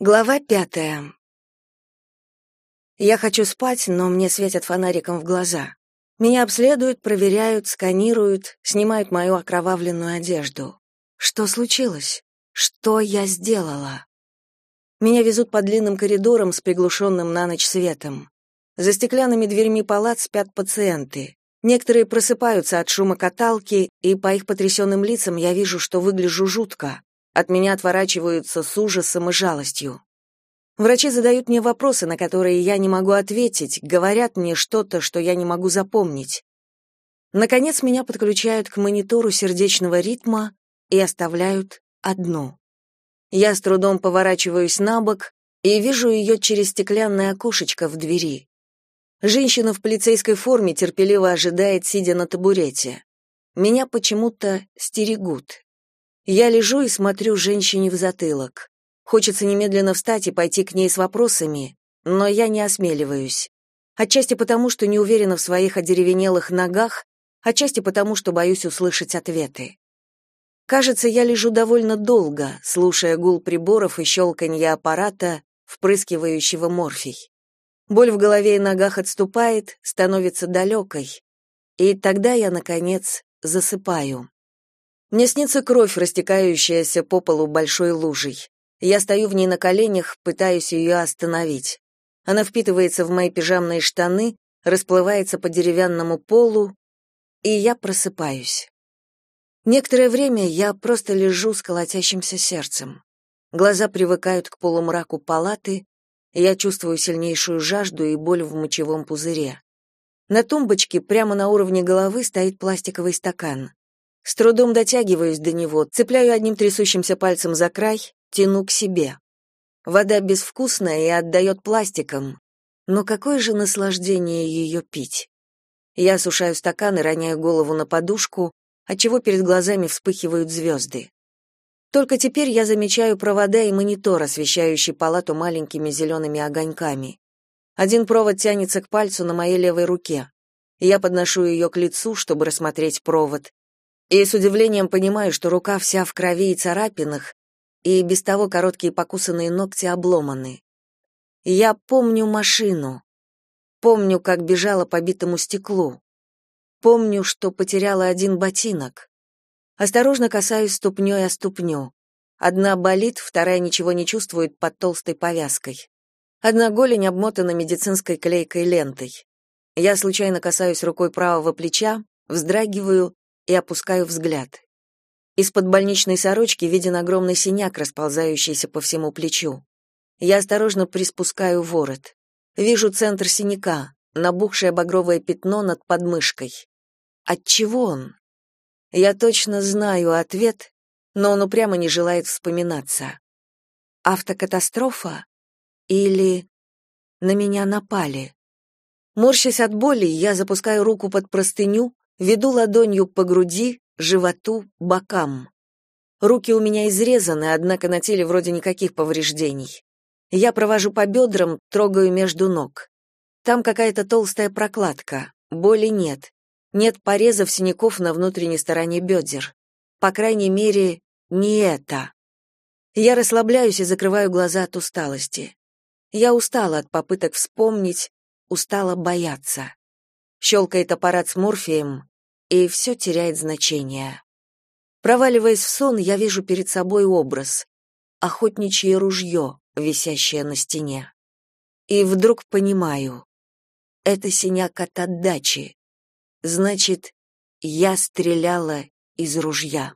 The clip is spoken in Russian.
Глава пятая. Я хочу спать, но мне светят фонариком в глаза. Меня обследуют, проверяют, сканируют, снимают мою окровавленную одежду. Что случилось? Что я сделала? Меня везут по длинным коридорам с приглушенным на ночь светом. За стеклянными дверьми палат спят пациенты. Некоторые просыпаются от шума каталки, и по их потрясенным лицам я вижу, что выгляжу жутко. От меня отворачиваются с ужасом и жалостью. Врачи задают мне вопросы, на которые я не могу ответить, говорят мне что-то, что я не могу запомнить. Наконец меня подключают к монитору сердечного ритма и оставляют одну. Я с трудом поворачиваюсь на бок и вижу ее через стеклянное окошечко в двери. Женщина в полицейской форме терпеливо ожидает, сидя на табурете. Меня почему-то стерегут. Я лежу и смотрю женщине в затылок. Хочется немедленно встать и пойти к ней с вопросами, но я не осмеливаюсь. Отчасти потому, что не уверена в своих одеревенелых ногах, отчасти потому, что боюсь услышать ответы. Кажется, я лежу довольно долго, слушая гул приборов и щелканье аппарата, впрыскивающего морфий. Боль в голове и ногах отступает, становится далекой. И тогда я, наконец, засыпаю. Мне снится кровь, растекающаяся по полу большой лужей. Я стою в ней на коленях, пытаюсь ее остановить. Она впитывается в мои пижамные штаны, расплывается по деревянному полу, и я просыпаюсь. Некоторое время я просто лежу с колотящимся сердцем. Глаза привыкают к полумраку палаты, я чувствую сильнейшую жажду и боль в мочевом пузыре. На тумбочке прямо на уровне головы стоит пластиковый стакан. С трудом дотягиваюсь до него, цепляю одним трясущимся пальцем за край, тяну к себе. Вода безвкусная и отдает пластиком, но какое же наслаждение ее пить. Я осушаю стакан и роняю голову на подушку, отчего перед глазами вспыхивают звезды. Только теперь я замечаю провода и монитор, освещающий палату маленькими зелеными огоньками. Один провод тянется к пальцу на моей левой руке. Я подношу ее к лицу, чтобы рассмотреть провод, и с удивлением понимаю, что рука вся в крови и царапинах, и без того короткие покусанные ногти обломаны. Я помню машину. Помню, как бежала по битому стеклу. Помню, что потеряла один ботинок. Осторожно касаюсь ступней о ступню. Одна болит, вторая ничего не чувствует под толстой повязкой. Одна голень обмотана медицинской клейкой лентой. Я случайно касаюсь рукой правого плеча, вздрагиваю и опускаю взгляд. Из-под больничной сорочки виден огромный синяк, расползающийся по всему плечу. Я осторожно приспускаю ворот. Вижу центр синяка, набухшее багровое пятно над подмышкой. От чего он? Я точно знаю ответ, но он упрямо не желает вспоминаться. Автокатастрофа? Или на меня напали? Морщась от боли, я запускаю руку под простыню, Веду ладонью по груди, животу, бокам. Руки у меня изрезаны, однако на теле вроде никаких повреждений. Я провожу по бедрам, трогаю между ног. Там какая-то толстая прокладка, боли нет. Нет порезов, синяков на внутренней стороне бедер. По крайней мере, не это. Я расслабляюсь и закрываю глаза от усталости. Я устала от попыток вспомнить, устала бояться щелкает аппарат с морфием, и все теряет значение. Проваливаясь в сон, я вижу перед собой образ — охотничье ружье, висящее на стене. И вдруг понимаю — это синяк от отдачи. Значит, я стреляла из ружья.